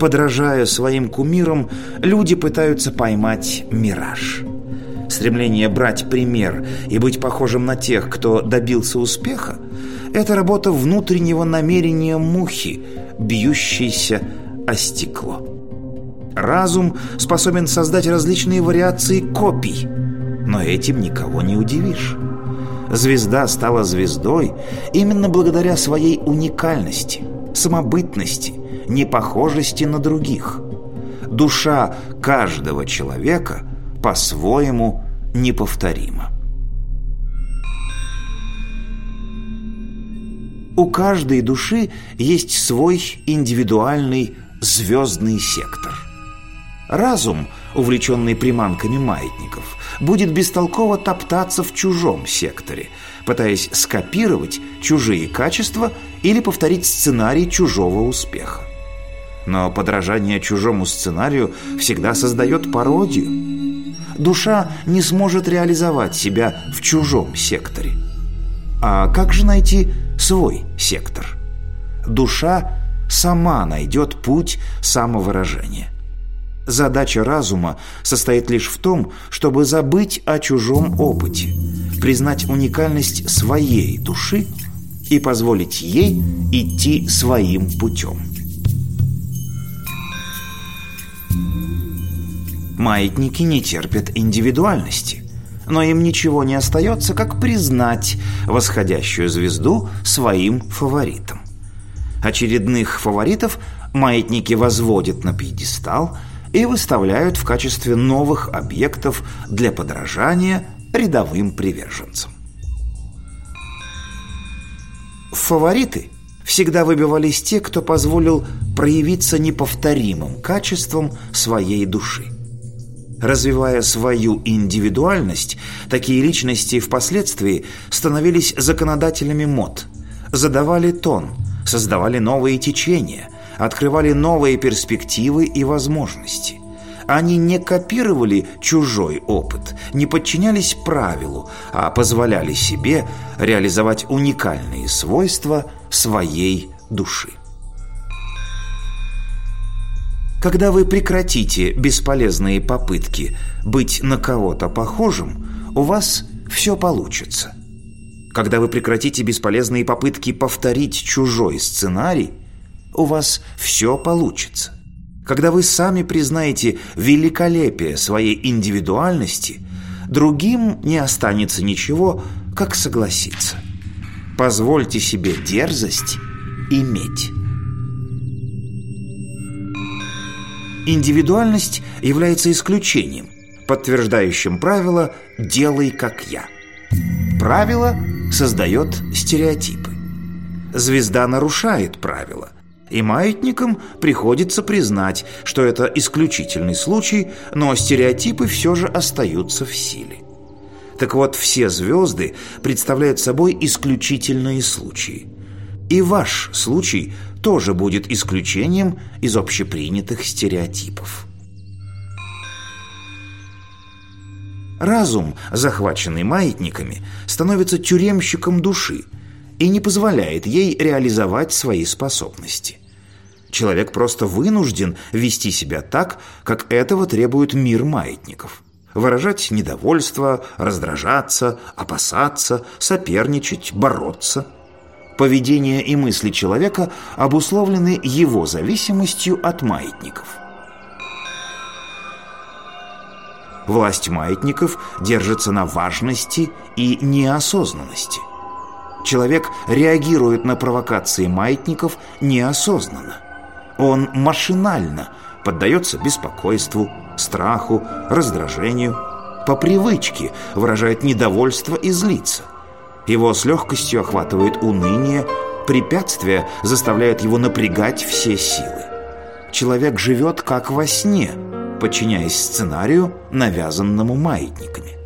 Подражая своим кумирам, люди пытаются поймать мираж. Стремление брать пример и быть похожим на тех, кто добился успеха, это работа внутреннего намерения мухи, бьющейся о стекло. Разум способен создать различные вариации копий, но этим никого не удивишь. Звезда стала звездой именно благодаря своей уникальности, самобытности, непохожести на других. Душа каждого человека по-своему неповторима. У каждой души есть свой индивидуальный звездный сектор. Разум, увлеченный приманками маятников, будет бестолково топтаться в чужом секторе, пытаясь скопировать чужие качества или повторить сценарий чужого успеха. Но подражание чужому сценарию всегда создает пародию. Душа не сможет реализовать себя в чужом секторе. А как же найти свой сектор? Душа сама найдет путь самовыражения. Задача разума состоит лишь в том, чтобы забыть о чужом опыте, признать уникальность своей души и позволить ей идти своим путем. Маятники не терпят индивидуальности, но им ничего не остается, как признать восходящую звезду своим фаворитом. Очередных фаворитов маятники возводят на пьедестал и выставляют в качестве новых объектов для подражания рядовым приверженцам. Фавориты всегда выбивались те, кто позволил проявиться неповторимым качеством своей души. Развивая свою индивидуальность, такие личности впоследствии становились законодателями мод, задавали тон, создавали новые течения, открывали новые перспективы и возможности. Они не копировали чужой опыт, не подчинялись правилу, а позволяли себе реализовать уникальные свойства своей души. Когда вы прекратите бесполезные попытки быть на кого-то похожим, у вас все получится. Когда вы прекратите бесполезные попытки повторить чужой сценарий, у вас все получится. Когда вы сами признаете великолепие своей индивидуальности, другим не останется ничего, как согласиться. Позвольте себе дерзость иметь. Индивидуальность является исключением, подтверждающим правило «делай как я». Правило создает стереотипы. Звезда нарушает правила, и маятникам приходится признать, что это исключительный случай, но стереотипы все же остаются в силе. Так вот, все звезды представляют собой исключительные случаи. И ваш случай тоже будет исключением из общепринятых стереотипов. Разум, захваченный маятниками, становится тюремщиком души и не позволяет ей реализовать свои способности. Человек просто вынужден вести себя так, как этого требует мир маятников. Выражать недовольство, раздражаться, опасаться, соперничать, бороться – поведение и мысли человека обусловлены его зависимостью от маятников. Власть маятников держится на важности и неосознанности. Человек реагирует на провокации маятников неосознанно. Он машинально поддается беспокойству, страху, раздражению, по привычке выражает недовольство и злится – его с легкостью охватывает уныние, препятствия заставляют его напрягать все силы. Человек живет как во сне, подчиняясь сценарию, навязанному маятниками.